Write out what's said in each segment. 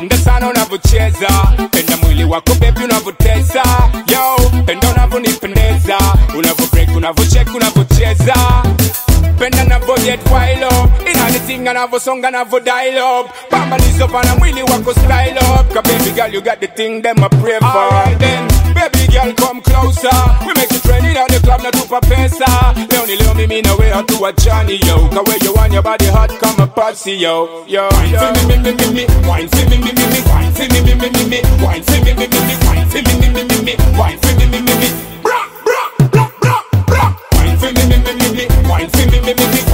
me sana unavyocheza penda mwili wako baby unavyotesa penda unavyonipendeza unavyobreak unavyocheka unavyocheza. Penda navyojet navyo get wild up inanitinga navyosonga navyo dial up pambalizo pana mwili wako style up Ka baby girl you got the thing them a pray for Alright then baby girl come closer we make you trend in the club na tupa pesa leo ni leo mimi na wewe hatuachani yo ka where you want your body hot kama pasi yo yo wine for me me me me me wine me me me me wine me me me me me wine for me me me me wine me me me me me wine for me me me me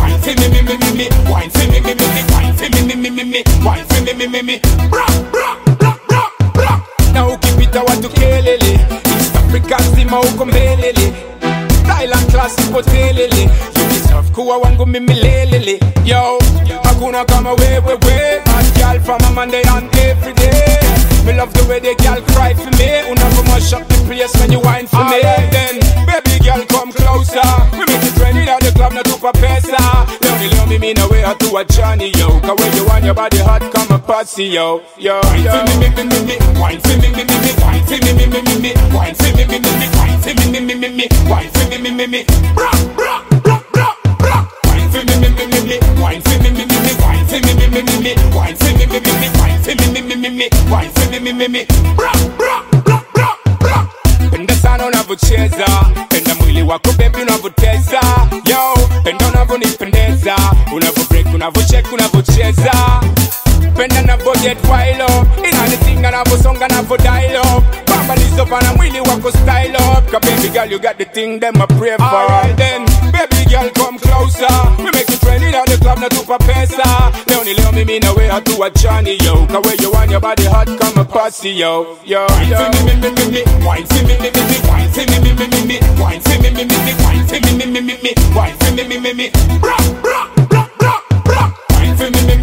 wine for me me me me me wine for me me me me wine for me me me me me wine for me me me me bra bra bra bra bra na ukipita watu kelele East Africa nzima uko mbelele Thailand class ipo telele You deserve kuwa wangu mimi lelele Yo, hakuna kama wewe we Hot girl from a Monday and every day Me love the way the the club na tupa pesa Leo ni leo mimi na wewe hatuachani yo Ka where you want your body hot kama pasi yo Yo, wine for me me me me me Wine for me me me me Wine for me me me me me Wine for me me me me Wine for me me me me me Wine for me me me me Bra bra bra bra bra Wine for me me me me me Wine for me me me me Wine for me me me me me Wine for me me me me Wine for me me me me me Wine for me me me me Bra bra bra bra bra Penda sana unavyocheza, penda mwili wako baby unavyotesa, unavyocheck, unavyocheza penda navyo get wild up, inanitinga navyosonga navyo dial pambalizo pana mwili wako style up, ka baby girl you got the thing them a pray for. Alright then, baby girl come closer, we make you trend in the club na tupa pesa, leo ni leo mimi na wewe hatuachani yo, ka where you want your body hot kama pasi yo, yo, yo. Wine for me me me me wine for me me me me, wine for me me me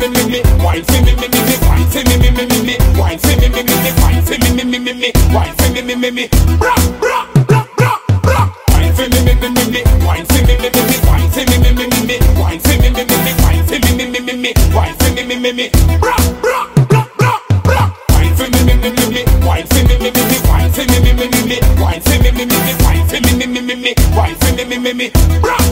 me me me me me, wine for me me me me, wine for me me me me me, wine for me me me me, wine for me me me me me, wine for me me me me, bra bra bra bra bra. Wine for me me me me me, wine for me me me me, wine for me me me me me, wine for me me me me, wine for me me me me me, wine for me me me me, bra bra bra bra bra. Wine for me me me me me, wine for me me me me, wine for me me me me, wine for me me me me, me me me me, for me me me me, bra